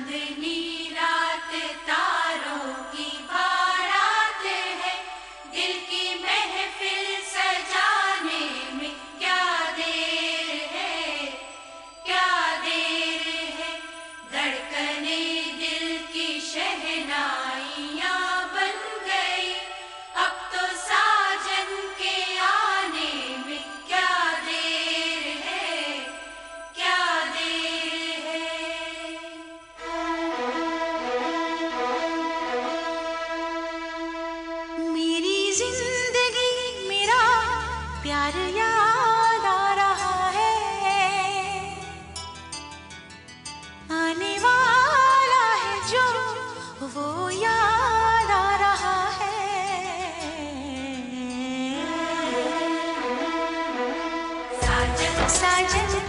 grande mira. I just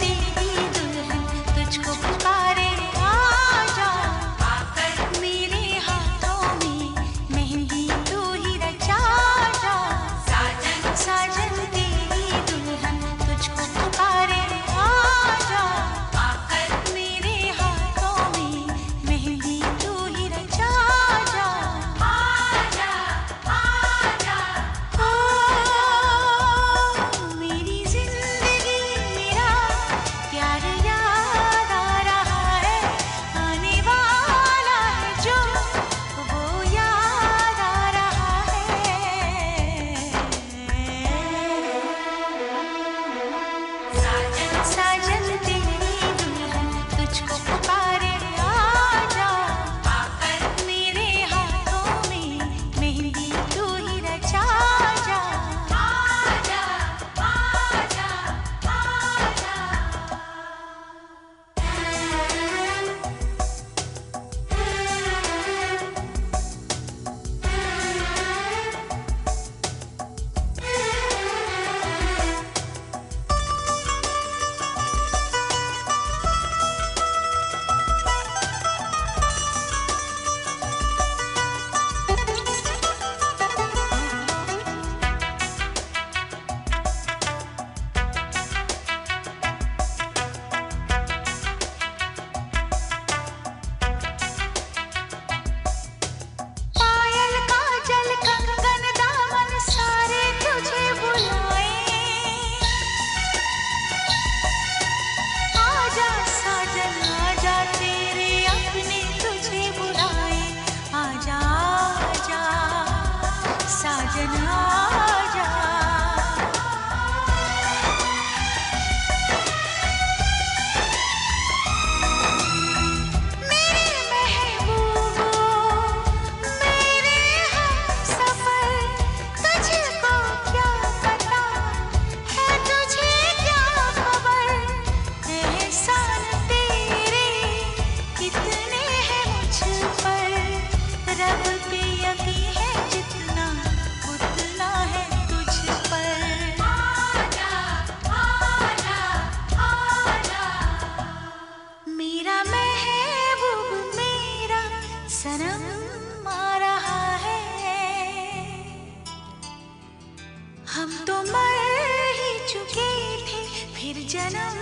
जलं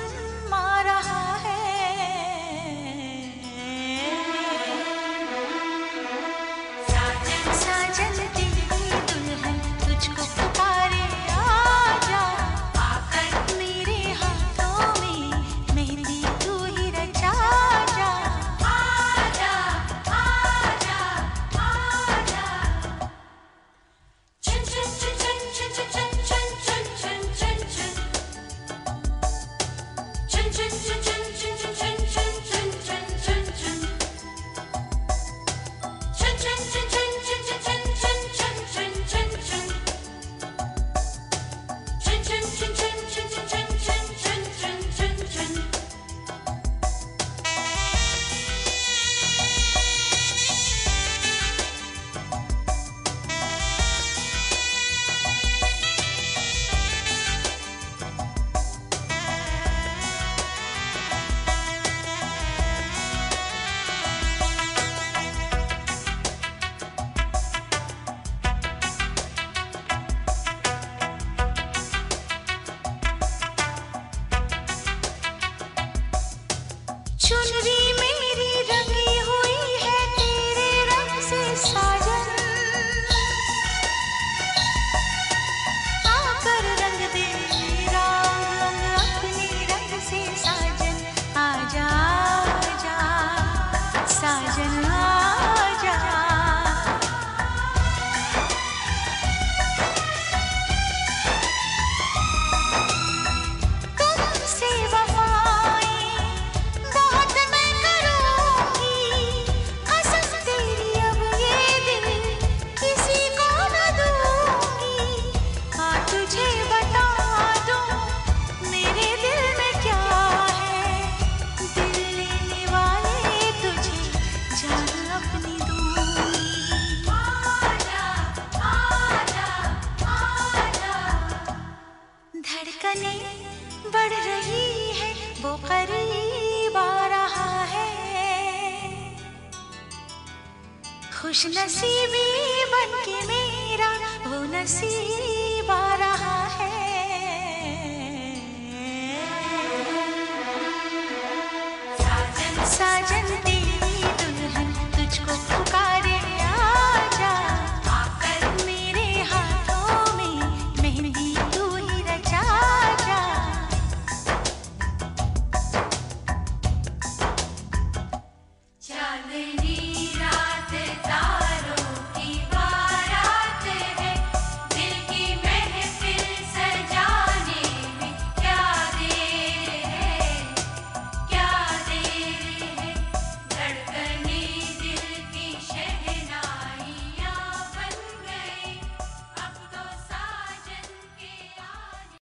मारः सुन रही खुश नसीबी बन के मेरा वो नसीबा रहा है।